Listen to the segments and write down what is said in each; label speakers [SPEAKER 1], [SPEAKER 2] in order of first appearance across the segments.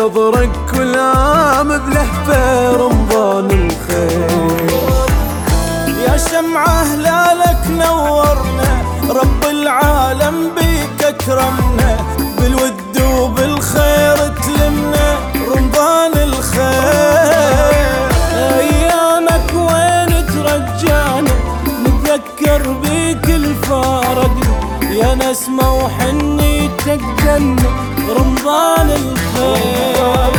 [SPEAKER 1] انتظرك كل عام بلهفة رمضان الخير.
[SPEAKER 2] يا شمعة هلالك نورنا رب العالم بيك أكرمنا بالود وبالخير تلمنا رمضان الخير. أيامك وين ترجعنا؟ نتذكر بيك الفارق يا نسمة وحني تقدمنا
[SPEAKER 3] رمضان الخير.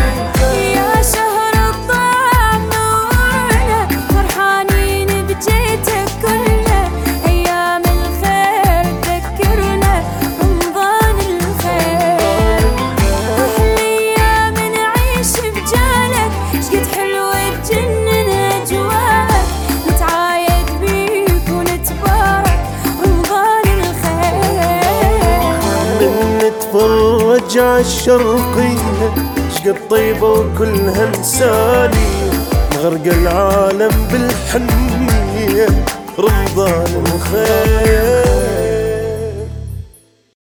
[SPEAKER 4] من نتفرج عالشرقية شقد طيبة وكلها انسانية مغرق العالم بالحنية رمضان الخير